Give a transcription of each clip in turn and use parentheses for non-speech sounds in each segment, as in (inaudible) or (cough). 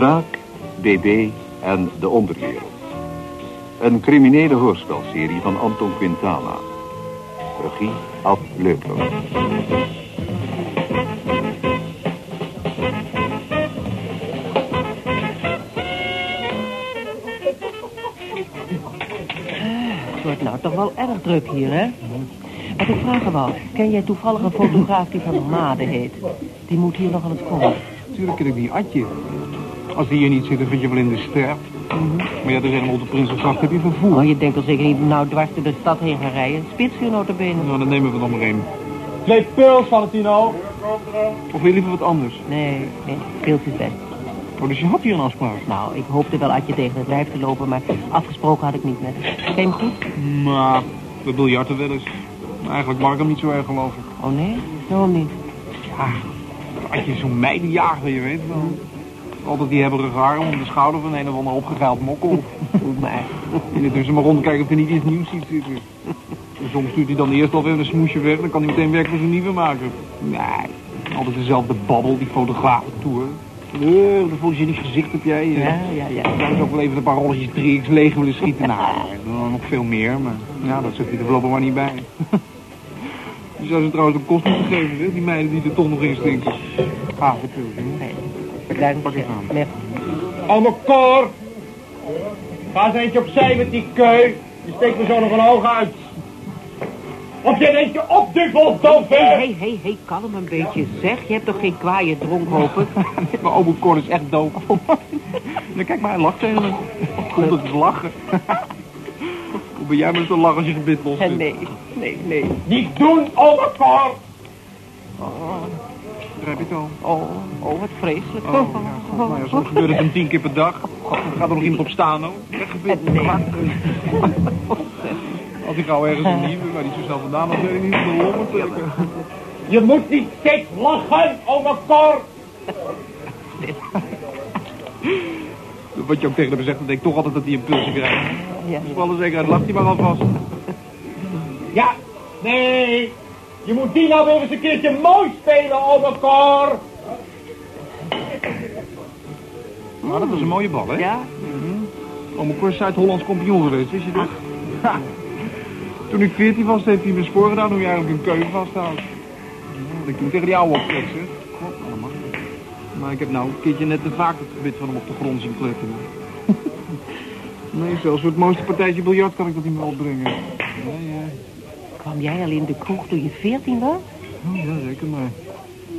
Draak, BB en De Onderwereld. Een criminele hoorspelserie van Anton Quintana. Regie Ad Leupler. Het wordt nou toch wel erg druk hier, hè? Wat ik vragen wou, ken jij toevallig een fotograaf die van Made heet? Die moet hier nog aan het komen. Natuurlijk ken ik die Adje. Als die hier niet zit, dan vind je wel in de ster. Maar ja, er zijn op de Prinsengracht heb je vervoer. Oh, je denkt al zeker niet nou dwars door de stad heen gaan rijden. Spitsuur notabene. Nou, dan nemen we er nog maar één. Twee pils, Valentino. Of wil je liever wat anders? Nee, nee, pils is best. Oh, dus je had hier een afspraak? Nou, ik hoopte wel Adje tegen het lijf te lopen, maar afgesproken had ik niet met je hem goed? Maar, we biljarten wel eens. Maar eigenlijk mag ik hem niet zo erg, geloof ik. Oh nee? Waarom niet? Ja, Adje is zo'n meidenjager, je weet wel. Altijd die hebberige arm om de schouder van een of ander opgegaald mokkel. (laughs) Maar. En intussen maar rondkijken of er niet iets nieuws ziet zitten. En soms stuurt hij dan eerst al weer een smoesje weg, dan kan hij meteen werk voor zijn nieuwe maken. Nee, altijd dezelfde babbel, die fotografentour. Nee, dan voel je niet gezicht heb jij. Ja, ja, ja. Ik zou ook wel even een paar rolletjes 3x leeg willen schieten. Nou, dan nog veel meer, maar ja, dat zit hij er voorlopig maar niet bij. (laughs) Je zou ze trouwens een kost moeten geven, hè? die meiden die er toch nog in stinken. Ah, je. Nee. Dank je. Ga eens eentje opzij met die keu. Je steekt me zo nog een oog uit. Op je eentje op, duvel, Hé, doffe. hé, hé, hé, kalm een beetje. Zeg, je hebt toch geen kwaaie dronk, hoop ik? (laughs) Maar ome Cor is echt doof. (laughs) Dan kijk maar, hij lacht tegen me. Komt het lachen. (laughs) Hoe ben jij met zo'n lachen als je gebit los? Nee, nee, nee. Niet doen, ome Cor. Oh, oh, wat vreselijk. Oh, ja, God, nou ja, soms gebeurt het een tien keer per dag. God, gaat er nog iemand op staan, hoor. Nee. Als ik gauw ergens een nieuwe, waar die zo snel vandaan was, weet ik niet. De. Je moet niet steeds lachen, ome Cor. Wat je ook tegen hem zegt, dan denk ik toch altijd dat hij een pulsje krijgt. Ja. Dus voor alle zekerheid lacht hij maar alvast. Ja, nee. Je moet die nou weer eens een keertje mooi spelen, ome Cor. Maar dat was een mooie bal, hè? Ja? Ome Cor is Zuid-Hollands kampioen geweest, wist je dat? Toen ik 14 was, heeft hij me spoor gedaan hoe je eigenlijk een keuken vasthoudt. Ja, Dat ik toen tegen die oude optrek, zeg. God, allemaal. Maar ik heb nou een keertje net te vaak het gebit van hem op de grond zien kletteren. (laughs) nee, zelfs voor het mooiste partijtje biljart kan ik dat niet meer opbrengen. Nee, ja. Kwam jij al in de kroeg toen je veertien was? Oh, ja, zeker maar.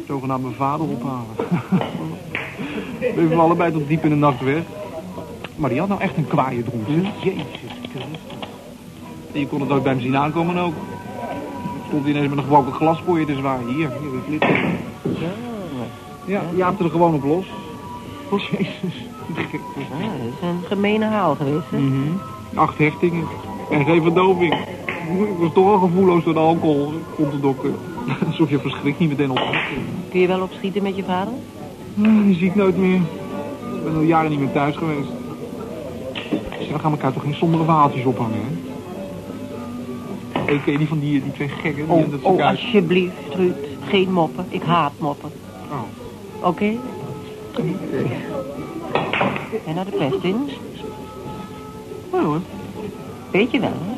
Zogenaamd mijn vader ophalen. (laughs) We bleven allebei tot diep in de nacht weg. Maar die had nou echt een kwaaie dronk. Jezus Christus. En je kon het ook bij hem zien aankomen ook. Stond hij ineens met een gebroken glas voor je te zwaaien. Hier, hier, dit lid. Ja, je hapte er gewoon op los. Oh, jezus. Ah, dat is een gemene haal geweest, hè? Mhm. Acht hechtingen. En geen verdoving. Ik was toch al gevoelloos door de alcohol. Komt de dokter. (laughs) Alsof je verschrikt niet meteen op. Kun je wel opschieten met je vader? Ah, Die zie ik nooit meer. Ik ben al jaren niet meer thuis geweest. We gaan elkaar toch geen sombere verhaaltjes ophangen, hè? Je die van die, die twee gekken die Oh, dat oh, alsjeblieft, Ruud. Geen moppen. Ik haat moppen. Oh. Oké? En naar de pest in? Nou hoor, Weet je wel, hè?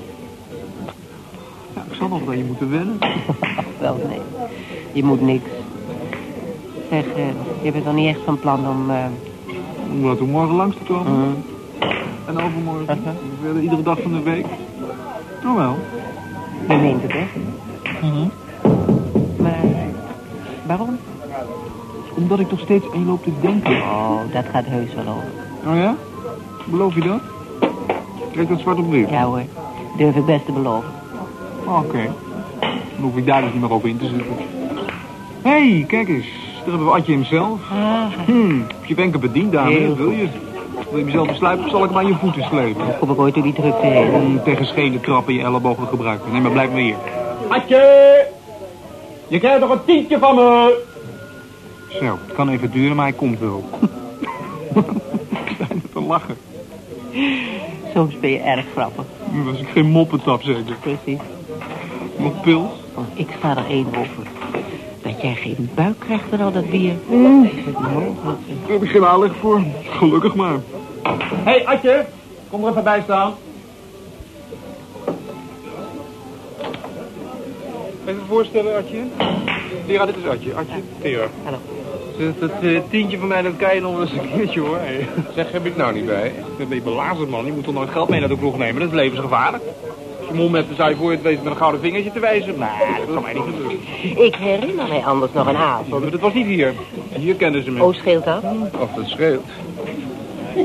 Nog aan je moeten wennen. (laughs) Wel, nee. Je moet niks. Zeg, je bent dan niet echt van plan om... eh, Om dat morgen langs te komen. mm, En overmorgen. En Verder iedere dag van de week. Oh wel. je meent het, hè? Mhm. Maar waarom? Omdat ik toch steeds één loop te denken. Oh, dat gaat heus wel over. Oh ja? Beloof je dat? Krijg dat zwart op wit? Ja hoor, durf ik best te beloven. Oh, Oké. Dan hoef ik daar dus niet meer op in te zitten. Hé, hey, kijk eens. Daar hebben we Adje hemzelf. Ah, Hm, heb je wenken bediend, dame? Heel Wil je? Wil je mezelf besluiten of zal ik hem aan je voeten slepen? kom ik ooit door die drukte heen. Om tegen schenen trappen je ellebogen gebruiken. Nee, maar blijf maar hier. Atje. Je krijgt nog een tientje van me. Zo, het kan even duren, maar hij komt wel. ik sta te lachen. Soms ben je erg grappig. Nu was ik geen moppetap zeker. Precies. Nog pils? Oh, ik sta er één over. dat jij geen buik krijgt van al dat bier. Nou, daar heb ik geen aanleg voor. Gelukkig maar. Hé, hey, Atje, kom er even bij staan. Even voorstellen, Adje. Tera, dit is Adje. Adje, Tera. Hallo. Dat, dat eh, tientje van mij, dat kan je nog eens een keertje, hoor. Hey. Zeg, heb ik nou niet bij? Dan ben je belazerd, man. Je moet toch nooit geld mee naar de kroeg nemen. Dat is levensgevaarlijk. Mond hebt, dan zou je voor je het wezen met een gouden vingertje te wijzen. Nee, dat kan mij niet gebeuren. Ik herinner mij anders nog een avond. maar dat was niet hier. Hier kenden ze me. Oh, scheelt dat? Of dat scheelt.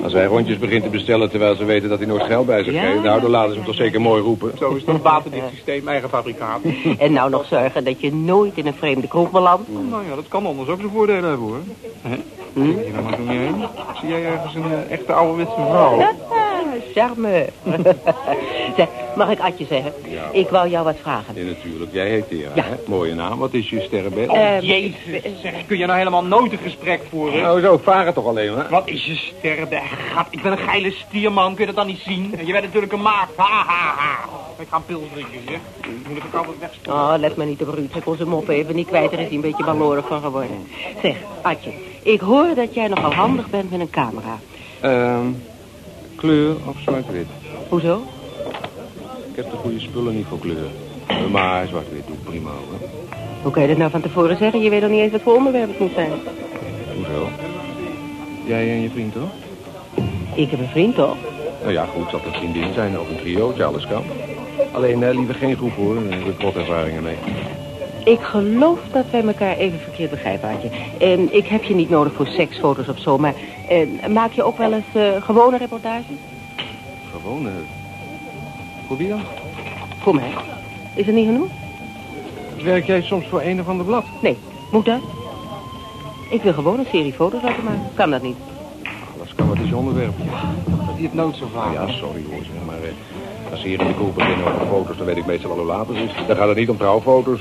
Als hij rondjes begint te bestellen terwijl ze weten dat hij nooit geld bij zich Ja. heeft... nou, dan laten ze hem toch zeker mooi roepen. Zo is het een waterdicht systeem, eigen fabrikaat. (laughs) En nou nog zorgen dat je nooit in een vreemde kroeg belandt. Nou ja, dat kan anders ook zijn voordelen hebben, hoor. Hè? Hm? Zie jij ergens een eh, echte ouderwetse vrouw? Charme. (laughs) zeg, mag ik Adje zeggen? Ja. Ik wou jou wat vragen. Ja, natuurlijk. Jij heet Tera, Ja. hè? Mooie naam. Wat is je sterrenbed? Eh, Jezus, zeg, kun je nou helemaal nooit een gesprek voeren? nou, zo, varen toch alleen, hè? Wat is je sterren? Gat, ik ben een geile stierman, kun je dat dan niet zien? Je bent natuurlijk een maat. Ha, ha, ha. Ik ga een pils drinken, zeg. Moet ik ook altijd wegspoelen. Oh, let maar niet op Ruud. Ik kon zijn mop even niet kwijt. Er is hij een beetje ballorig van geworden. Zeg, Adje, ik hoor dat jij nogal handig bent met een camera. Ehm, kleur of zwart-wit? Hoezo? Ik heb de goede spullen niet voor kleur. Maar zwart-wit doet prima, hoor. Hoe kan je dat nou van tevoren zeggen? Je weet nog niet eens wat voor onderwerp het moet zijn. Hoezo? Jij en je vriend, toch? Ik heb een vriend, toch? Nou ja, goed, zal het een vriendin zijn of een triootje, alles kan. Alleen eh, liever geen groep, hoor. Daar heb ik wat ervaringen mee. Ik geloof dat wij elkaar even verkeerd begrijpen, Adje. En ik heb je niet nodig voor seksfoto's of zo, maar eh, maak je ook wel eens eh, gewone reportages? Gewoon, eh, Voor wie dan? Voor mij. Is dat niet genoeg? Werk jij soms voor een of ander blad? Nee. Moet dat? Ik wil gewoon een serie foto's laten maken. Kan dat niet? Alles kan, wat is je onderwerp? Dat hij het nooit zo vaak. Ja, sorry hoor, zeg maar. eh, als ze hier in de kroeg beginnen over foto's, dan weet ik meestal wel hoe laat het is. Dan gaat het niet om trouwfoto's.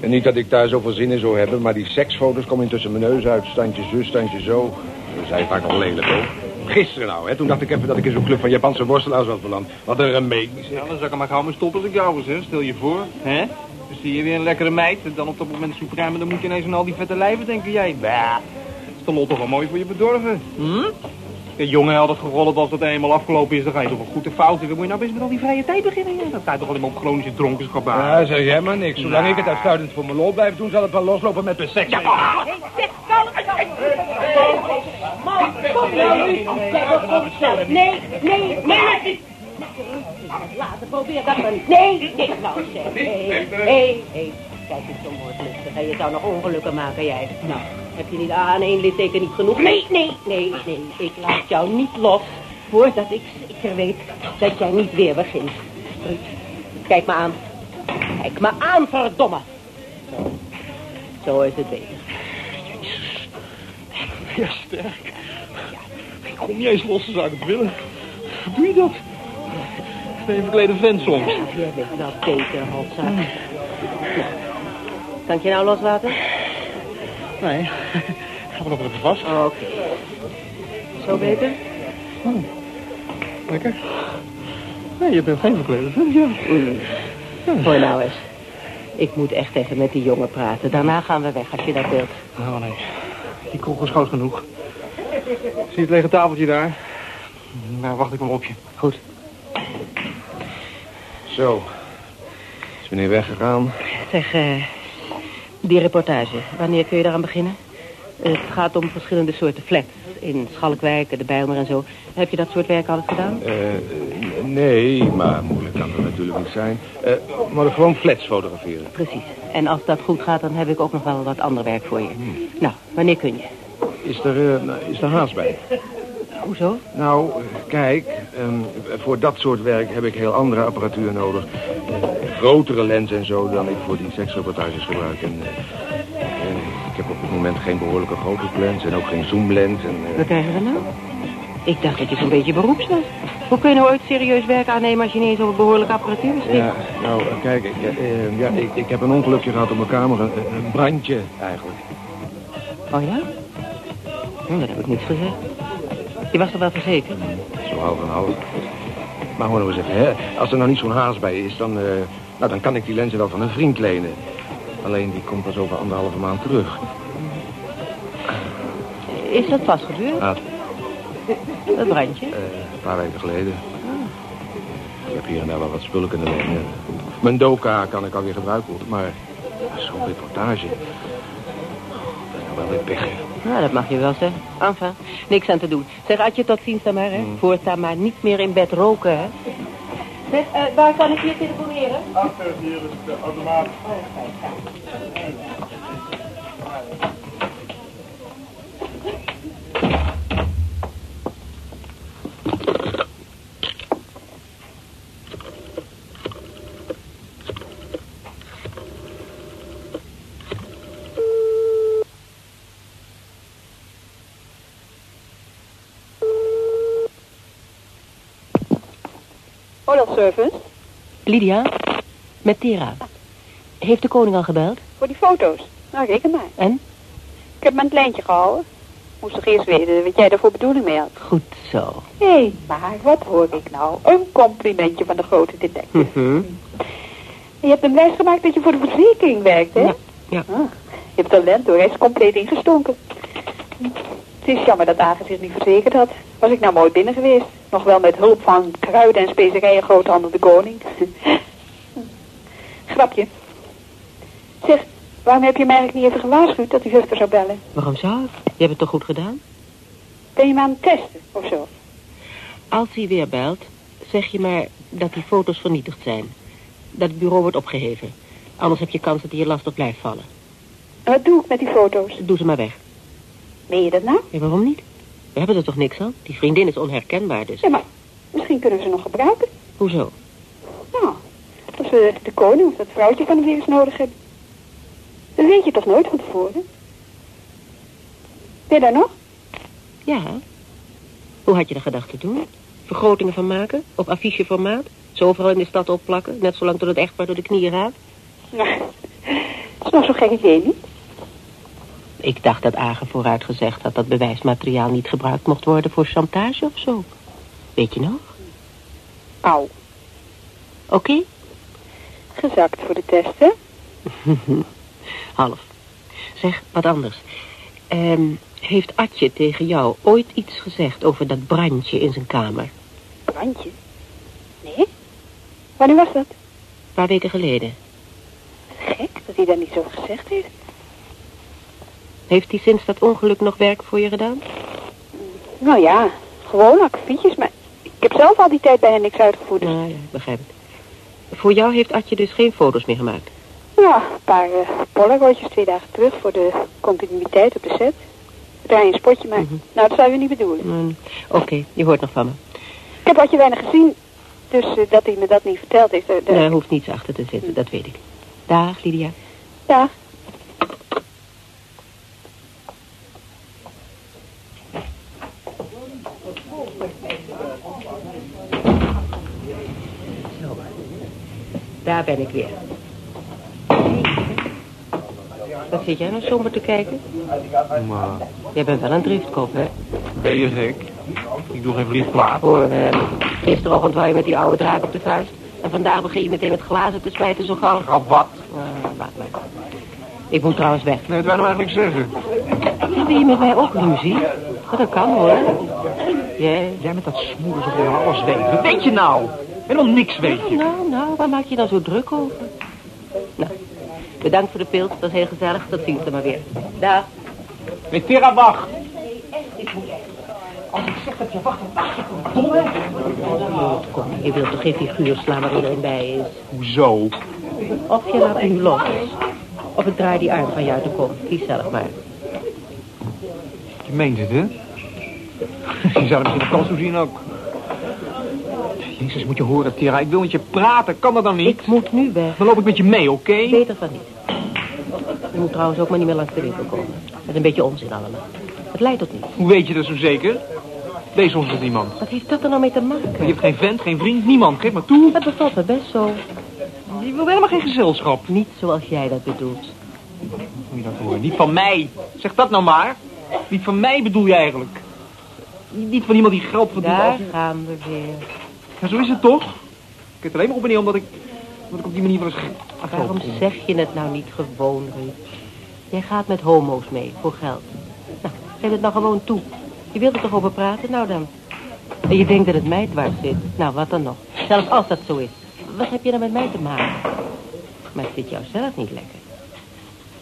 En niet dat ik daar zoveel zin in zou hebben, maar die seksfoto's komen intussen mijn neus uit. Standje zus, standje zo. Dat zijn vaak nog lelijk hoor. Gisteren nou, hè, toen dacht ik even dat ik in zo'n club van Japanse worstelaars was beland. Wat een remedie. zeg. Ja, dan zou ik er maar gauw mee stoppen als ik jou was, hè. Stel je voor, hè. Dan zie je weer een lekkere meid, en dan op dat moment maar dan moet je ineens aan al die vette lijven denken. Jij, bah, is de lot toch wel mooi voor je bedorven. Hm? Ja, jongen, had het gerold als het eenmaal afgelopen is, dan ga je toch wel goed de fout in. Dan moet je nou best met al die vrije tijd beginnen, ja. Ga je toch alleen maar op chronische dronkenschap aan. Ja, zeg jij maar niks. Zolang ik het uitsluitend voor mijn lol blijf doen, zal het wel loslopen met mijn seks. Nee, nee, nee. Laten, probeer dat maar niet. Nee, nee, nou zeg. Hé, hé, hé. Kijk eens zo mooi lustig. En je zou nog ongelukken maken, jij. Nou, heb je niet aan één litteken niet genoeg? Nee, nee, nee, nee. Ik laat jou niet los voordat ik zeker weet dat jij niet weer begint. Ruud, kijk me aan. Kijk me aan, verdomme. Zo, zo is het beter. Ja, sterk. Ik kom niet eens los, zou ik het willen. Doe je dat? Een verklede vent soms? Bent wel beter, Hotza. Kan ik je nou loslaten? Nee. (laughs) Ga maar nog even vast. Oké. Zo beter? Lekker. Nee, je bent geen verklede vent, ja. Hoor nou eens. Ik moet echt even met die jongen praten. Daarna gaan we weg, als je dat wilt. Oh nee, die kroeg is groot genoeg. Zie je het lege tafeltje daar? Nou, wacht ik maar op je. Goed. Zo. Is meneer weggegaan? Zeg, eh, die reportage. Wanneer kun je daaraan beginnen? Het gaat om verschillende soorten flats. In Schalkwijk, de Bijlmer en zo. Heb je dat soort werk altijd gedaan? Eh, nee, maar moeilijk kan het natuurlijk niet zijn. Eh maar gewoon flats fotograferen. Precies. En als dat goed gaat, dan heb ik ook nog wel wat ander werk voor je. Nou, wanneer kun je? Is er, nou, is er haast bij? Hoezo? Nou, kijk, ehm, voor dat soort werk heb ik heel andere apparatuur nodig. Eh, grotere lens en zo dan ik voor die seksreportages gebruik. En, eh, en ik heb op het moment geen behoorlijke grote lens en ook geen zoomlens. En, eh, Wat krijgen we nou? Ik dacht dat je zo'n beetje beroeps was. Hoe kun je nou ooit serieus werk aannemen als je niet eens over behoorlijke apparatuur beschikt? ja, nou, eh, kijk, ik, eh, eh, ja, ik, ik heb een ongelukje gehad op mijn kamer. Een, een brandje, eigenlijk. Oh ja? Hm, dat heb ik niet gezegd. Je was er wel verzekerd? Zo half en half. Maar hoor nou eens even, hè. Als er nou niet zo'n haast bij is, dan, eh, nou, dan kan ik die lenzen wel van een vriend lenen. Alleen die komt pas over anderhalve maand terug. Is dat pas gebeurd? Ah, Dat brandje? eh, een paar weken geleden. Ik heb hier en daar wel wat spullen kunnen lenen. Mijn doka kan ik alweer gebruiken. Maar zo'n reportage... Dat is nou wel weer pech, hè. Nou, dat mag je wel zeggen. Enfin, niks aan te doen. Zeg, Adje, tot ziens dan maar, hè. Voortaan maar niet meer in bed roken, hè. Zeg, eh, waar kan ik hier telefoneren? Achter hier is de automaat. Oil service? Lydia, met Tera. Heeft de koning al gebeld? Voor die foto's? Nou, reken maar. En? Ik heb hem aan het lijntje gehouden. Moest toch eerst weten wat jij daar voor bedoeling mee had. Goed zo. Hé, maar wat hoor ik nou? Een complimentje van de grote detective. Mhm. Je hebt hem wijsgemaakt dat je voor de verzekering werkt, hè? Ja, ja. Ah, je hebt talent hoor, hij is compleet ingestonken. Het is jammer dat Agen zich niet verzekerd had. Was ik nou mooi binnen geweest. Nog wel met hulp van kruiden en specerijen groothandel de koning. (laughs) Grapje. Zeg, waarom heb je mij eigenlijk niet even gewaarschuwd dat die zuster zou bellen? Waarom zou ik? Je hebt het toch goed gedaan? Ben je me aan het testen, of zo? Als hij weer belt, zeg je maar dat die foto's vernietigd zijn. Dat het bureau wordt opgeheven. Anders heb je kans dat hij je lastig blijft vallen. En wat doe ik met die foto's? Doe ze maar weg. Meen je dat nou? Ja, waarom niet? We hebben er toch niks aan? Die vriendin is onherkenbaar, dus. Ja, maar misschien kunnen we ze nog gebruiken. Hoezo? Nou, als we de koning of dat vrouwtje van hem weer eens nodig hebben. Dat weet je toch nooit van tevoren? Ben je daar nog? Ja. Hoe had je dat gedacht te doen? Vergrotingen van maken? Op afficheformaat? Zo overal in de stad opplakken? Net zolang tot het echtpaar door de knieën gaat? Nou, dat is nog zo'n gek idee, niet? Ik dacht dat Agen vooruit gezegd had dat bewijsmateriaal niet gebruikt mocht worden voor chantage of zo. Weet je nog? Au. Oké? Gezakt voor de test, hè? (laughs) Half. Zeg, wat anders. Ehm, heeft Atje tegen jou ooit iets gezegd over dat brandje in zijn kamer? Brandje? Nee? Wanneer was dat? Een paar weken geleden. Gek dat hij dat niet zo gezegd heeft. Heeft hij sinds dat ongeluk nog werk voor je gedaan? Nou ja, gewoon akkefietjes, maar ik heb zelf al die tijd bij hen niks uitgevoerd. Dus. Nou ja, ik begrijp het. Voor jou heeft Atje dus geen foto's meer gemaakt? Ja, een paar uh, polaroidjes twee dagen terug voor de continuïteit op de set. We draaien een spotje, maar nou, dat zouden we niet bedoelen. Mm, Oké, je hoort nog van me. Ik heb wat je weinig gezien, dus eh, dat hij me dat niet verteld heeft. eh, Er hoeft niets achter te zitten, dat weet ik. Dag, Lydia. Ja, Daar ben ik weer. Wat zit jij nou somber te kijken? Maar, Jij bent wel een driftkop, hè? ben je gek? Ik doe geen kwaad. Hoor, eh, gisterochtend wou je met die oude draak op de vuist. En vandaag begin je meteen met glazen te spijten zo gauw. Grap wat? Laat maar. Ik moet trouwens weg. Nee, wat wij nou eigenlijk zeggen? Heb je met mij ook ruzie? Dat kan hoor. Jij? Jij met dat smoeren zo gewoon alles weet. Wat weet je nou? Helemaal niks weet je. Nou, nou, waar maak je dan zo druk over? Nou, bedankt voor de pils. Dat is heel gezellig. Tot ziens dan maar weer. Dag. Nee, Tera, wacht. Als ik zeg dat je wacht, dan wacht je verdomme. Kom, je wilt toch geen figuur slaan waar iedereen bij is? Hoezo? Of je laat nu los. Of ik draai die arm van jou te kom. Kies zelf maar. Je meent het, hè? (laughs) Je zou misschien een kans toe zien ook. Jezus, moet je horen, Tera. Ik wil met je praten. Kan dat dan niet? Ik moet nu weg. Dan loop ik met je mee, oké? Beter van niet. Je moet trouwens ook maar niet meer langs de winkel komen. Met een beetje onzin allemaal. Het leidt tot niets. Hoe weet je dat zo zeker? Wees ons met iemand. Wat heeft dat er nou mee te Je maken? hebt geen vent, geen vriend, niemand. Geef maar toe. Het bevalt me best zo. Je wil helemaal geen gezelschap. Niet zoals jij dat bedoelt. Moet je dat horen? Niet van mij. Zeg dat nou maar. Niet van mij bedoel je eigenlijk. Niet van iemand die geld verdient. Daar als- gaan we weer. Ja, zo is het toch? Ik weet alleen maar op en neer omdat ik, omdat ik op die manier wel eens Waarom zeg je het nou niet gewoon, Ruud? Jij gaat met homo's mee, voor geld. Nou, geef het nou gewoon toe. Je wilt er toch over praten? Nou dan. En je denkt dat het mij dwars zit. Nou, wat dan nog? Zelfs als dat zo is. Wat heb je dan met mij te maken? Maar het zit jou zelf niet lekker.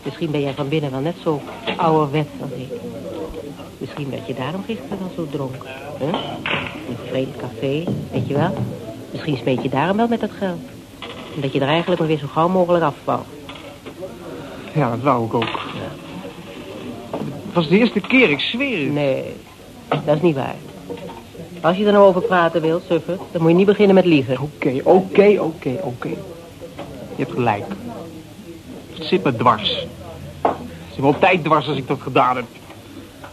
Misschien ben jij van binnen wel net zo ouderwets als ik. Misschien werd je daarom gisteren wel zo dronken. Hè? In een vreemd café, weet je wel? Misschien smeet je daarom wel met dat geld. Omdat je er eigenlijk maar weer zo gauw mogelijk afvalt. Ja, dat wou ik ook. Het was de eerste keer, ik zweer het. Nee, dat is niet waar. Als je er nou over praten wilt, suffer, dan moet je niet beginnen met liegen. Oké, oké, oké, oké. Je hebt gelijk. Het zit me dwars. Het zit me altijd dwars als ik dat gedaan heb.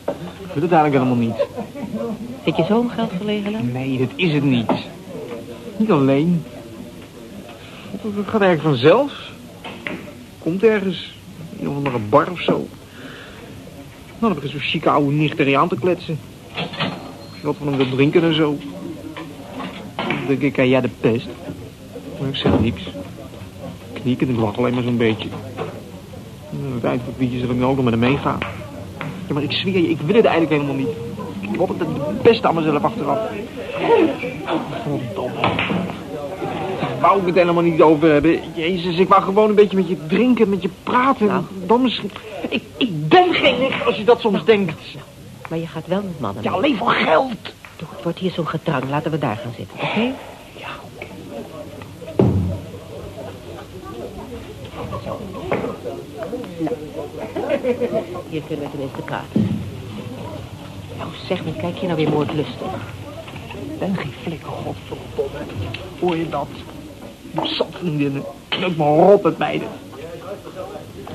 Ik wil het eigenlijk helemaal niet. Zit je zo om geld verlegen dan? Nee, dat is het niet. Niet alleen. Het gaat eigenlijk vanzelf. Komt ergens. In een andere bar of zo. Dan heb ik zo'n chique oude nicht er aan te kletsen. Als je wat van hem wil drinken en zo. Dan denk ik, ja, de pest. Maar ik zeg niks. Ik kniek en ik lach alleen maar zo'n beetje. En aan het eind van het liedje zal ik nu ook nog met hem meegaan. Ja, maar ik zweer je, ik wil het eigenlijk helemaal niet. Ik altijd het beste aan mezelf achteraf. Verdomme. Daar wou ik het helemaal niet over hebben. Jezus, ik wou gewoon een beetje met je drinken, met je praten. Nou. Dan misschien... Ik, ik ben geen nicht als je dat soms denkt. Maar je gaat wel met mannen Ja, alleen voor geld. Toch, het wordt hier zo'n gedrang. Laten we daar gaan zitten, oké? (laughs) Hier kunnen we tenminste praten. Nou, zeg me, kijk je nou weer moordlustig? Ik ben geen flikker, godverdomme. Hoor je dat? Zat vriendinnen. Ik me rot met meiden.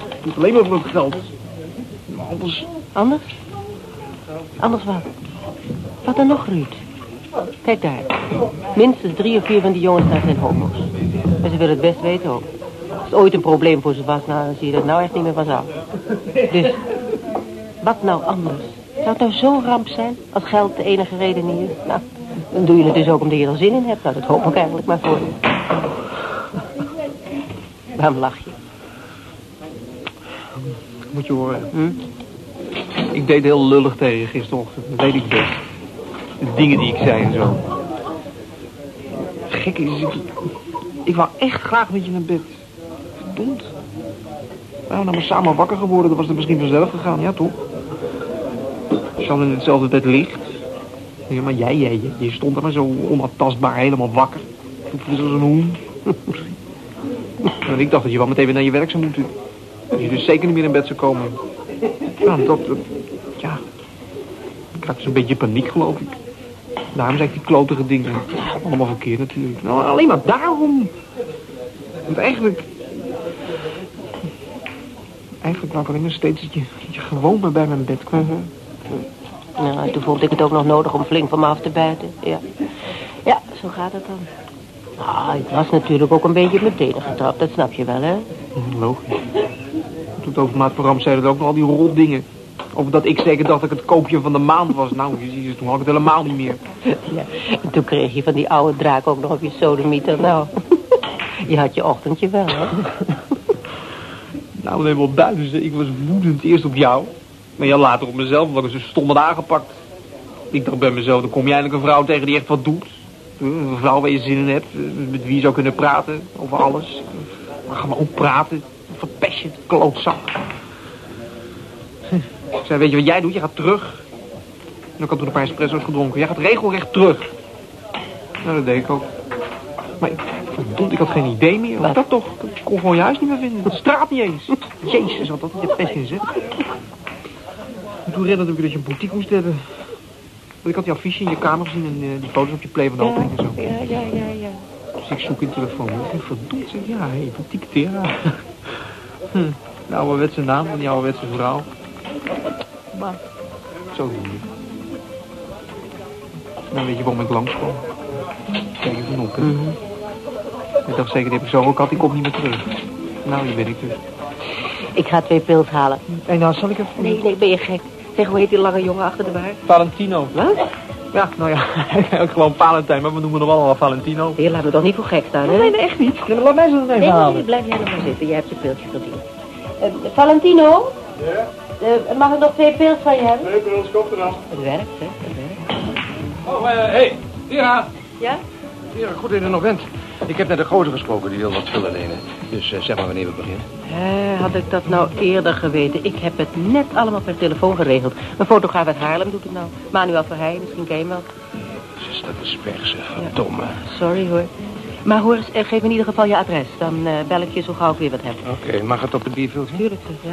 Het doet alleen maar voor het geld. Maar anders... Anders? Anders wat? Wat dan nog, Ruud? Kijk daar. Minstens drie of vier van die jongens daar zijn homo's. En ze willen het best weten ook. Als het ooit een probleem voor ze was, nou, dan zie je dat nou echt niet meer vanzelf. Dus, wat nou anders? Zou het nou zo'n ramp zijn, als geld de enige reden niet is? Nou, dan doe je het dus ook omdat je er zin in hebt. Nou, dat hoop ik eigenlijk maar voor je. Waarom lach je? Moet je horen. Hm? Ik deed heel lullig tegen je gisterochtend. Dat weet ik best. De dingen die ik zei en zo. Gek is, ik, ik wou echt graag met je naar bed. Verdomd. Nou, dan samen wakker geworden, dan was het misschien vanzelf gegaan. Ja, toch? Als je al in hetzelfde bed ligt. Ja, maar jij, jij, je, stond er maar zo onaantastbaar helemaal wakker. Toen voelde als een hoen. (laughs) en ik dacht dat je wel meteen weer naar je werk zou moeten. Dat je dus zeker niet meer in bed zou komen. Ja, dat, ja. Ik raakte zo'n beetje paniek, geloof ik. Daarom zei ik die klotige dingen. Allemaal verkeerd natuurlijk. Nou, alleen maar daarom. Want eigenlijk... Eigenlijk wou ik alleen maar steeds dat je, dat je gewoon maar bij mijn bed kwam. Nou, toen vond ik het ook nog nodig om flink van me af te bijten. Ja, ja zo gaat het dan. Ah, ik was natuurlijk ook een beetje tenen getrapt, dat snap je wel, hè? Hm, Logisch. Toen het programma zeiden dat ook nog al die rotdingen. Over dat ik zeker dacht dat ik het koopje van de maand was. Nou, je ziet het, toen had ik het helemaal niet meer. Ja. En toen kreeg je van die oude draak ook nog op je sodemieter. Nou, (laughs) je had je ochtendje wel, hè? Nou, helemaal. Ik was woedend eerst op jou. Maar ja, later op mezelf, omdat ik zo stom aangepakt. Ik dacht bij mezelf, dan kom je eindelijk een vrouw tegen die echt wat doet. Een vrouw waar je zin in hebt, met wie je zou kunnen praten over alles. Maar ga maar ook praten. Verpest je klootzak. Ik zei, weet je wat jij doet? Je gaat terug. En ik had toen een paar espresso's gedronken. Jij gaat regelrecht terug. Nou, dat deed ik ook. Verdomd, ik had geen idee meer. Wat? Dat toch? Ik kon gewoon je huis niet meer vinden. De straat niet eens. Jezus, wat dat je pest in zit. En toen herinnerde ik me dat je een boutique moest hebben. Want ik had die affiche in je kamer gezien en eh, die foto's op je play van de opening en zo. Ja, ja, ja, ja. Dus ik zoek in telefoon. Ik denk, verdomd zeg, ja, hé, hey, boutique Tera. (laughs) hm, de ouderwetse naam van die ouderwetse vrouw. Maar, zo doe je. Dan weet je waarom ik langskwam. Kijk even op, hè. Ik dacht zeker, die heb ik zo ook gehad, die komt niet meer terug. Nou, hier ben ik dus. Ik ga twee pils halen. En nou, zal ik even... Nee, nee, ben je gek. Zeg, hoe heet die lange jongen achter de baar? Valentino. Wat? Ja, nou ja, (laughs) eigenlijk gewoon Valentijn, maar we noemen hem allemaal Valentino. Hier, laat me toch niet voor gek staan, hè? Nee, nee, echt niet. Nee, laat mij zo even Nee, nee, halen. nee, blijf jij nog maar zitten. Je hebt je piltje verdiend. Eh, Valentino? Ja? mag ik nog twee pils van je hebben? Nee, Bruls, komt er dan. Het werkt, hè? Het werkt. Oh, hé, hey, Tira. Ja? Tira, goed in de novent. Ik heb net de gozer gesproken, die wil wat vullen lenen. Dus eh, zeg maar wanneer we beginnen. Eh, had ik dat nou eerder geweten? Ik heb het net allemaal per telefoon geregeld. Een fotograaf uit Haarlem doet het nou. Manuel Verheij, misschien ken je hem wel. Is dat is zeg. Verdomme. Sorry hoor. Maar hoor eens, eh, geef me in ieder geval je adres. Dan eh, bel ik je zo gauw ik weer wat heb. Oké, mag het op het bierviltje? Tuurlijk, ja.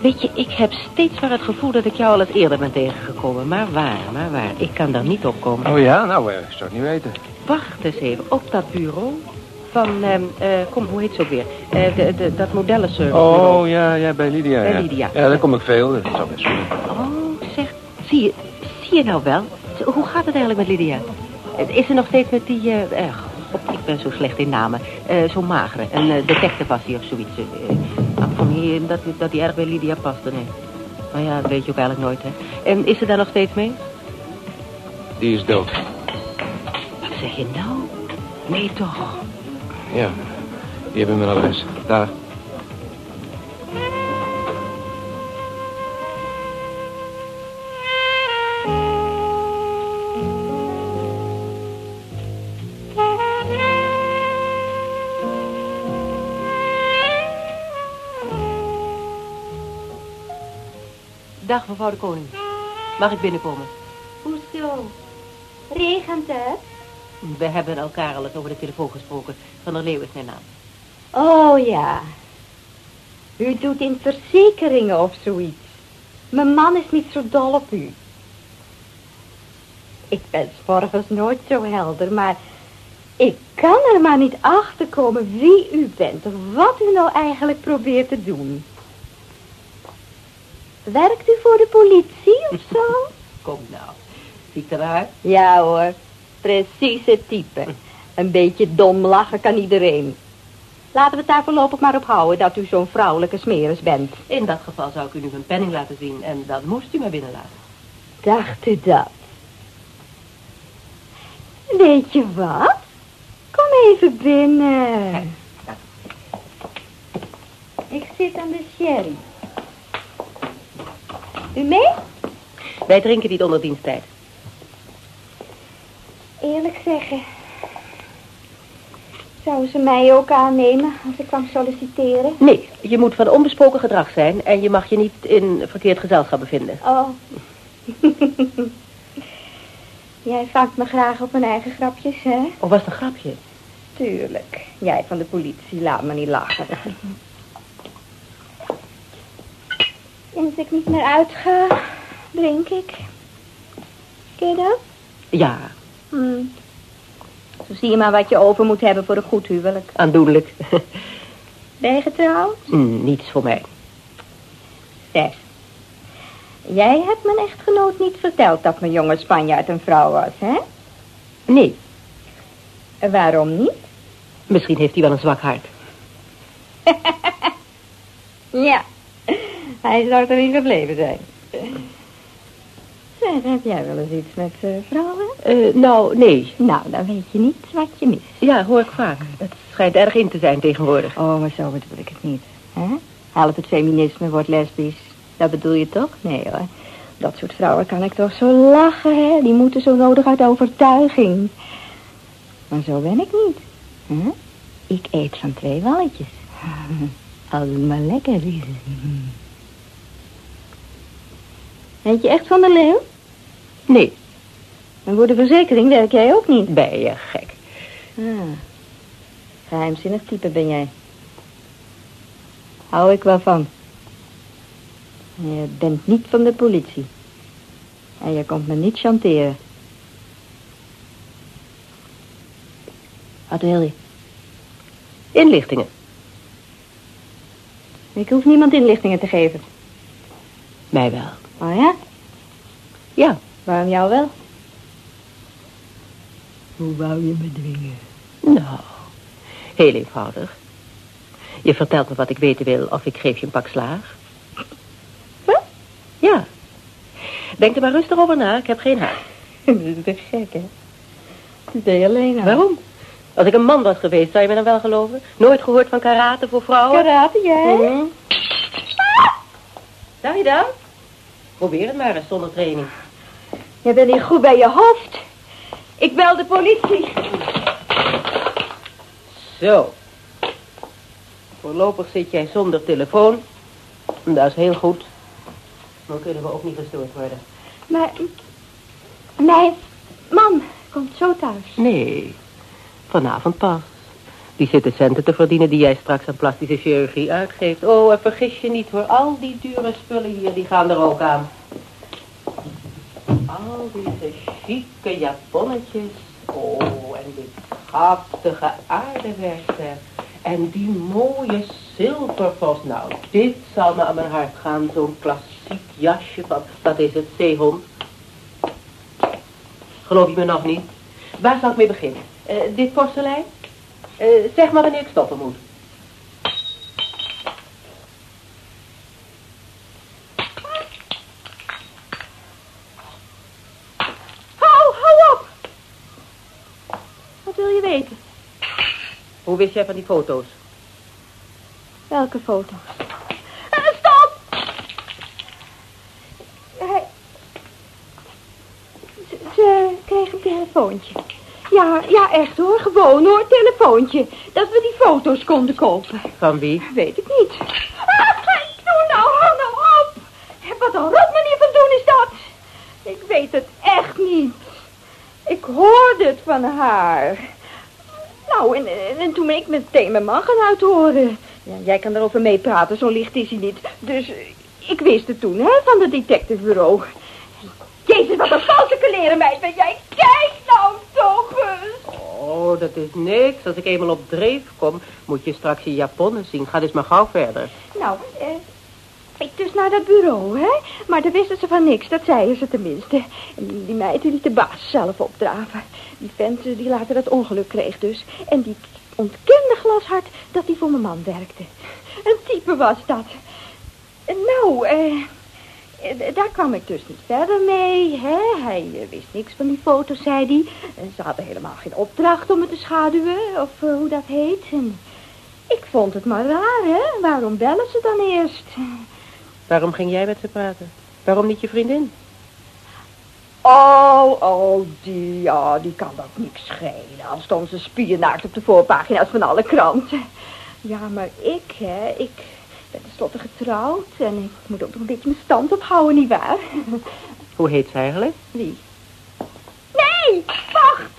Weet je, ik heb steeds maar het gevoel dat ik jou al eens eerder ben tegengekomen. Maar waar, maar waar. Ik kan daar niet op komen. Oh ja? Nou, ik zou het niet weten. Wacht eens even. Op dat bureau van, ehm, eh, kom, hoe heet ze ook weer? Eh, de, de, dat modellenservice bureau. Oh, ja, ja, bij Lydia. Bij ja. Lydia. Ja, daar kom ik veel. Dat zou best kunnen. Oh, zeg, zie je, zie je nou wel? Zo, Hoe gaat het eigenlijk met Lydia? Eh, Is ze nog steeds met die, eh, eh, god, ik ben zo slecht in namen, Eh zo'n magere, een eh, detective was hij of zoiets. eh, nou, van hier, dat, dat die erg bij Lydia paste, nee. Maar ja, dat weet je ook eigenlijk nooit, hè. En is ze daar nog steeds mee? Die is dood. Zeg je nou? Nee, toch? Ja, die hebben mijn adres. Daar. Dag, mevrouw de koning. Mag ik binnenkomen? Hoezo? Regent het? We hebben elkaar al eens over de telefoon gesproken. Van der Leeuw is mijn naam. Oh ja. U doet in verzekeringen of zoiets. Mijn man is niet zo dol op u. Ik ben 's morgens nooit zo helder, maar ik kan er maar niet achter komen wie u bent of wat u nou eigenlijk probeert te doen. Werkt u voor de politie of zo? (laughs) Kom nou. Zie ik eruit? Ja hoor, precies het type. Een beetje dom lachen kan iedereen. Laten we het daar voorlopig maar op houden dat u zo'n vrouwelijke smeris bent. In dat geval zou ik u nu mijn penning laten zien en dan moest u me binnenlaten. Dacht u dat? Weet je wat? Kom even binnen. Ik zit aan de sherry. U mee? Wij drinken niet onder diensttijd. Eerlijk zeggen. Zou ze mij ook aannemen als ik kwam solliciteren? Nee, je moet van onbesproken gedrag zijn en je mag je niet in verkeerd gezelschap bevinden. Oh. (laughs) Jij vangt me graag op mijn eigen grapjes, hè? Of was het een grapje? Tuurlijk. Jij van de politie, laat me niet lachen. Sinds ik niet meer uitga, drink ik. Ken je dat? Ja, Hm. Zo zie je maar wat je over moet hebben voor een goed huwelijk. aandoenlijk. (laughs) Ben je getrouwd? Hm, niets voor mij. Zeg. Jij hebt mijn echtgenoot niet verteld dat mijn jonge Spanjaard een vrouw was, hè? Nee, waarom niet? misschien heeft hij wel een zwak hart. (laughs) Ja, hij zou erin gebleven zijn. (laughs) Zeg, heb jij wel eens iets met eh, vrouwen? Eh, nou, nee. Nou, dan weet je niet wat je mist. Ja, hoor ik vaak. Het schijnt erg in te zijn tegenwoordig. Oh, maar zo bedoel ik het niet. Hè? Help het feminisme wordt lesbisch. Dat bedoel je toch? Nee hoor. Dat soort vrouwen kan ik toch zo lachen, hè? Die moeten zo nodig uit overtuiging. Maar zo ben ik niet. Ik eet van twee walletjes. (laughs) Als het maar lekker is. Weet je echt van de leeuw? Nee, En voor de verzekering werk jij ook niet. ben je gek. Ah, geheimzinnig type ben jij. Hou ik wel van. Je bent niet van de politie. En je komt me niet chanteren. Wat wil je? Inlichtingen. Ik hoef niemand inlichtingen te geven. Mij wel. Oh ja? Ja. Waarom jou wel? Hoe wou je me dwingen? Nou, heel eenvoudig. Je vertelt me wat ik weten wil of ik geef je een pak slaag. Wat? Ja. Denk er maar rustig over na, ik heb geen haast. (laughs) Dat is te gek, hè? Dat ben je alleen al. Waarom? Als ik een man was geweest, zou je me dan wel geloven? Nooit gehoord van karate voor vrouwen? Karate, jij? Zou je dan? Probeer het maar eens zonder training. Je bent niet goed bij je hoofd. Ik bel de politie. Zo. Voorlopig zit jij zonder telefoon. Dat is heel goed. Dan kunnen we ook niet gestoord worden. Maar... Mijn man komt zo thuis. Nee, vanavond pas. Die zit de centen te verdienen die jij straks aan plastische chirurgie uitgeeft. Oh, en vergis je niet hoor, al die dure spullen hier, die gaan er ook aan. Al deze chique japonnetjes. Oh, en dit prachtige aardewerk. En die mooie zilvervos. Nou, dit zal me aan mijn hart gaan. Zo'n klassiek jasje van, wat is het, zeehond? Geloof je me nog niet? Waar zal ik mee beginnen? Eh, dit porselein? Eh, zeg maar wanneer ik stoppen moet. Hou, hou op! Wat wil je weten? Hoe wist jij van die foto's? Welke foto's? Eh, stop! Hij... Ze, ze kreeg een telefoontje. Ja, ja, echt hoor. Gewoon hoor, telefoontje. Dat we die foto's konden kopen. Van wie? Weet ik niet. Ah, doe nou, hou nou op. Wat een rot manier van doen is dat. Ik weet het echt niet. Ik hoorde het van haar. Nou, en, en, en toen ben ik meteen mijn man gaan uithoren. Ja, jij kan erover meepraten, zo licht is hij niet. Dus eh, ik wist het toen, hè, van het detectivebureau. Jezus, wat een valse leren meid ben jij. Kijk nou toch eens. Oh, dat is niks. Als ik eenmaal op dreef kom, moet je straks je japonnen zien. Ga dus maar gauw verder. Nou, eh, naar dat bureau, hè. Maar daar wisten ze van niks, dat zeiden ze tenminste. En die, die meid die de baas zelf opdraven. Die vent die later dat ongeluk kreeg dus. En die ontkende glashard dat hij voor mijn man werkte. Een type was dat. Nou, eh... eh, Daar kwam ik dus niet verder mee, hè. Hij eh, wist niks van die foto's, zei hij. Ze hadden helemaal geen opdracht om het te schaduwen, of eh, hoe dat heet. Ik vond het maar raar, hè. Waarom bellen ze dan eerst? Waarom ging jij met ze praten? Waarom niet je vriendin? Oh, oh, die, ja, die kan dat niks schelen. Al stond ze spiernaakt op de voorpagina's van alle kranten. Ja, maar ik, hè, ik ben tenslotte getrouwd. En ik moet ook nog een beetje mijn stand ophouden, nietwaar? Hoe heet ze eigenlijk? Wie? Nee, wacht!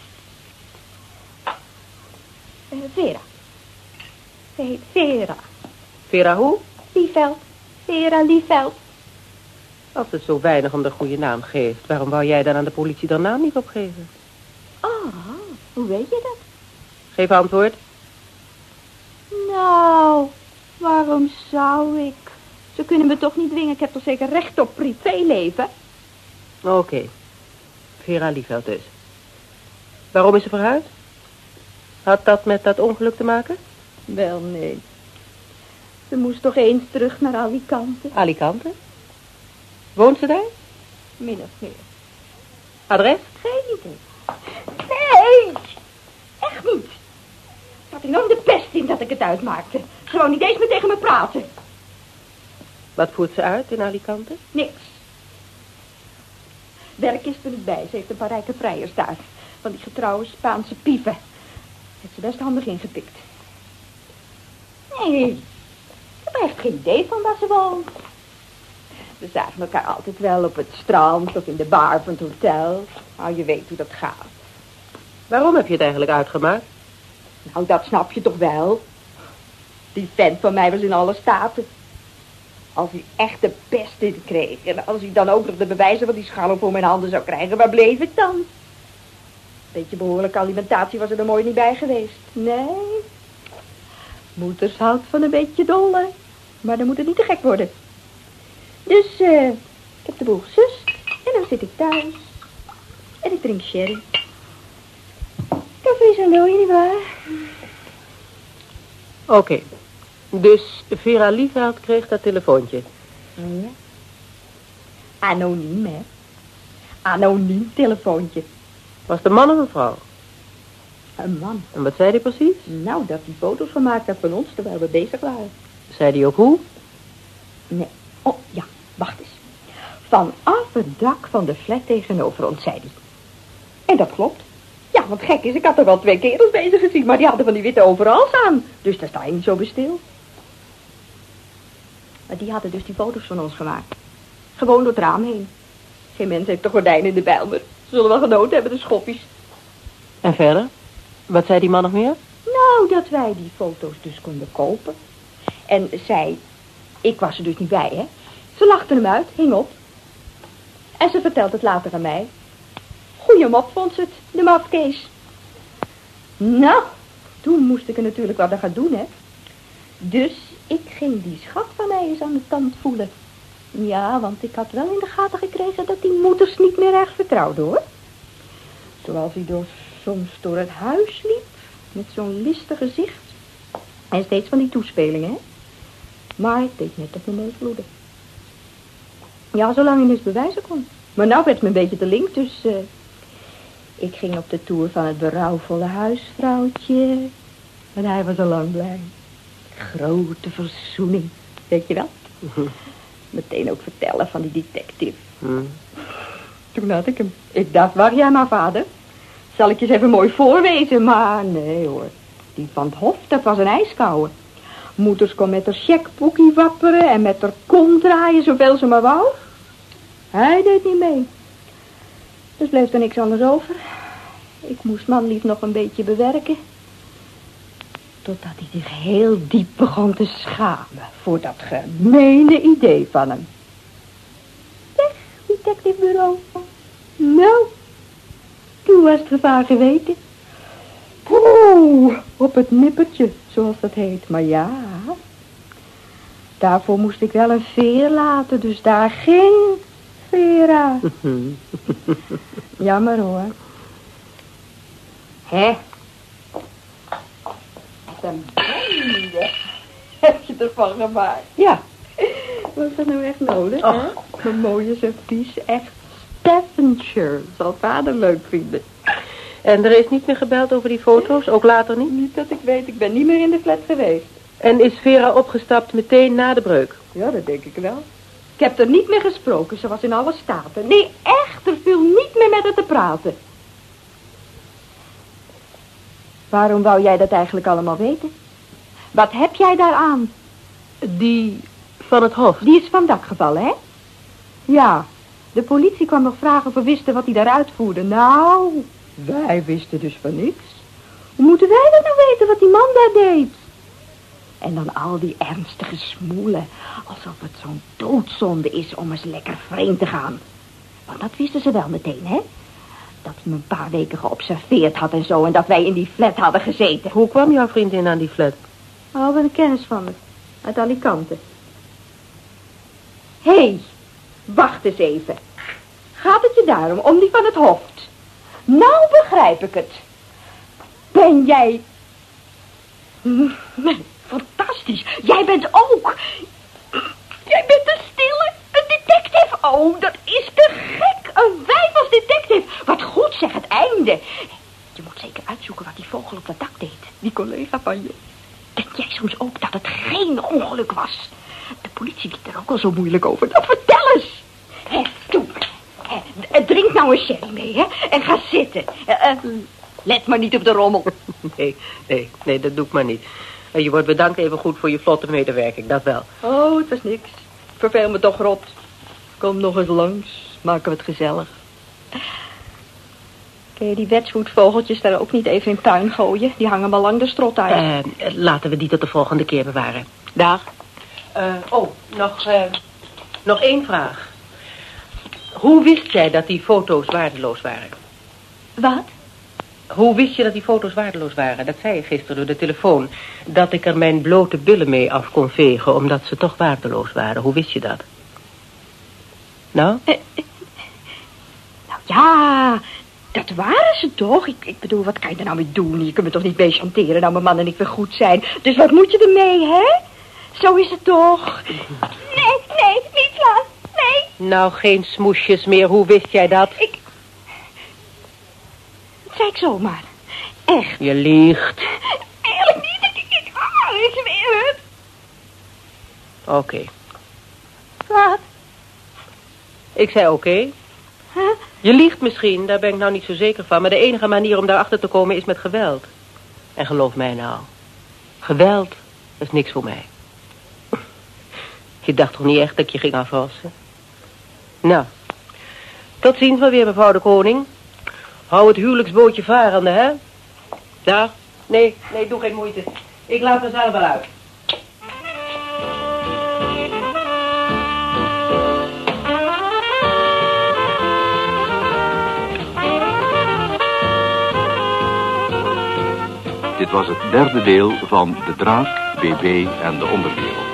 Eh, Vera. Ze heet Vera. Vera hoe? Lieveld. Vera Lieveld. Als het zo weinig om de goede naam geeft, waarom wou jij dan aan de politie de naam niet opgeven? Oh, hoe weet je dat? Geef antwoord. Nou, waarom zou ik? Ze kunnen me toch niet dwingen. Ik heb toch zeker recht op privéleven? Oké. Vera Lieveld dus. Waarom is ze verhuisd? Had dat met dat ongeluk te maken? Wel, nee. Ze moest toch eens terug naar Alicante? Alicante? Woont ze daar? Min of meer. Adres? Geen idee. Nee! Echt niet. Ik had enorm de pest in dat ik het uitmaakte. Gewoon niet eens meer tegen me praten. Wat voert ze uit in Alicante? Niks. Werk is er niet bij. Ze heeft een paar rijke vrijers daar. Van die getrouwe Spaanse pieven. Heeft ze best handig ingetikt. Nee, ik heb echt geen idee van waar ze woont. We zagen elkaar altijd wel op het strand of in de bar van het hotel. Nou, je weet hoe dat gaat. Waarom heb je het eigenlijk uitgemaakt? Nou, dat snap je toch wel? Die vent van mij was in alle staten. Als hij echt de beste kreeg... en als hij dan ook nog de bewijzen van die schallen voor mijn handen zou krijgen... waar bleef ik dan? Beetje behoorlijke alimentatie was er er mooi niet bij geweest. Nee. Moeders houdt van een beetje dolle. Maar dan moet het niet te gek worden. Dus, eh, ik heb de boel gesust. En dan zit ik thuis. En ik drink sherry. Café is een dooie, nietwaar? Oké. Dus Vera Lieveld kreeg dat telefoontje. Ja. Anoniem, hè? anoniem telefoontje. Was de man of een vrouw? Een man. En wat zei hij precies? Nou, dat hij foto's gemaakt heeft van ons terwijl we bezig waren. Zei hij ook hoe? Nee. Oh, ja, wacht eens. Vanaf het dak van de flat tegenover ons, zei hij. En dat klopt. Ja, want gek is, ik had er wel twee kerels bezig gezien, maar die hadden van die witte overals aan. Dus daar sta je niet zo bestil. Maar die hadden dus die foto's van ons gemaakt. Gewoon door het raam heen. Geen mens heeft de gordijnen in de bijlmer. Ze zullen wel genoten hebben, de schoppies. En verder? Wat zei die man nog meer? Nou, dat wij die foto's dus konden kopen. En zij, ik was er dus niet bij, hè. Ze lachte hem uit, hing op. En ze vertelt het later aan mij. Goeie mop vond ze het, de mafkees. Nou, toen moest ik er natuurlijk wat aan gaan doen, hè. Dus ik ging die schat van mij eens aan de tand voelen. Ja, want ik had wel in de gaten gekregen dat die moeders niet meer erg vertrouwde, hoor. Zoals hij door, soms door het huis liep, met zo'n listig gezicht. En steeds van die toespelingen, hè. Maar ik deed net op mijn neus bloeden. Ja, zolang hij eens bewijzen kon. Maar nou werd het me een beetje te link, dus... eh, ik ging op de tour van het berouwvolle huisvrouwtje. En hij was al lang blij. Grote verzoening, weet je wel? (laughs) Meteen ook vertellen van die detective. Toen had ik hem. Ik dacht, wacht jij maar, vader. Zal ik je even mooi voorwezen? Maar nee hoor. Die van het hof, dat was een ijskouwe. Moeders kon met haar checkboekie wapperen en met haar kont draaien zoveel ze maar wou. Hij deed niet mee. Dus bleef er niks anders over. Ik moest manlief nog een beetje bewerken. Totdat hij zich heel diep begon te schamen voor dat gemene idee van hem. Zeg, detectivebureau. Nou, toen was het gevaar geweten. Oeh, op het nippertje, zoals dat heet. Maar ja, daarvoor moest ik wel een veer laten, dus daar ging Vera. (laughs) Jammer hoor. Hè? Wat een bende heb je ervan gemaakt. Ja. Was dat nou echt nodig, hè? Een mooie servies, echt Staffordshire. Zal vader leuk vinden. En er is niet meer gebeld over die foto's, ook later niet? Niet dat ik weet, ik ben niet meer in de flat geweest. En is Vera opgestapt meteen na de breuk? Ja, dat denk ik wel. Ik heb er niet meer gesproken, ze was in alle staten. Nee, echt, er viel niet meer met haar te praten. Waarom wou jij dat eigenlijk allemaal weten? Wat heb jij daaraan? Die van het hof? Die is van dak gevallen, hè? Ja, de politie kwam nog vragen of we wisten wat hij daar uitvoerde. Nou, wij wisten dus van niks. Hoe moeten wij dat nou weten wat die man daar deed? En dan al die ernstige smoelen. Alsof het zo'n doodzonde is om eens lekker vreemd te gaan. Want dat wisten ze wel meteen, hè? Dat hij me een paar weken geobserveerd had en zo. En dat wij in die flat hadden gezeten. Hoe kwam jouw vriendin aan die flat? Oh, wat een kennis van me. Uit Alicante. Hé, hey, wacht eens even. Gaat het je daarom, om die van het hoofd? Nou begrijp ik het. Ben jij... Fantastisch. Jij bent ook... Jij bent een stille, detective. Oh, dat is te gek. Een wijf als detective. Wat goed zeg, het einde. Je moet zeker uitzoeken wat die vogel op dat dak deed. Die collega van je. Denk jij soms ook dat het geen ongeluk was? De politie liet er ook al zo moeilijk over. Nou, vertel eens. Hé, toe. D- drink nou een sherry mee, hè. En ga zitten. Eh, eh, let maar niet op de rommel. (laughs) Nee, nee, nee, dat doe ik maar niet. Je wordt bedankt even goed voor je vlotte medewerking, dat wel. Oh, het was niks. Verveel me toch rot. Kom nog eens langs. Maken we het gezellig. Kun je die wetsvoetvogeltjes daar ook niet even in tuin gooien? Die hangen al lang de strot uit. Eh, laten we die tot de volgende keer bewaren. Dag. Eh, oh, nog, eh, nog één vraag. Hoe wist jij dat die foto's waardeloos waren? Wat? Hoe wist je dat die foto's waardeloos waren? Dat zei je gisteren door de telefoon. Dat ik er mijn blote billen mee af kon vegen, omdat ze toch waardeloos waren. Hoe wist je dat? Nou? Nou ja, dat waren ze toch? Ik, ik bedoel, wat kan je er nou mee doen? Je kunt me toch niet chanteren nou mijn man en ik weer goed zijn. Dus wat moet je ermee, hè? Zo is het toch? Nee, nee, niet slaan. Nee. Nou, geen smoesjes meer. Hoe wist jij dat? Ik, zomaar. Echt. Je liegt. Eerlijk niet. Ik, ik, ah, ik zweer het. Oké. Wat? Ik zei oké. Huh? Je liegt misschien, daar ben ik nou niet zo zeker van. Maar de enige manier om daarachter te komen is met geweld. En geloof mij nou. Geweld is niks voor mij. Je dacht toch niet echt dat je ging afwassen? Nou, tot ziens maar weer, mevrouw de koning. Hou het huwelijksbootje varende, hè? Daar. Nee, nee, doe geen moeite. Ik laat er zelf wel uit. Dit was het derde deel van De Draak, BB en de Onderwereld.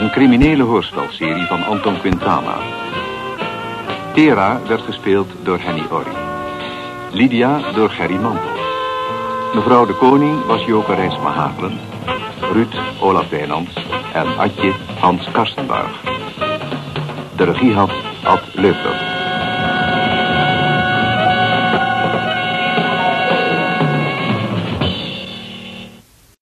Een criminele hoorspelserie van Anton Quintana. Tera werd gespeeld door Henny Orry. Lydia door Gerry Mantel. Mevrouw de Koning was Joke Rijsma Hagelen. Ruud Olaf Wijnands en Adje Hans Karstenbuig. De regie had Ad Leupler.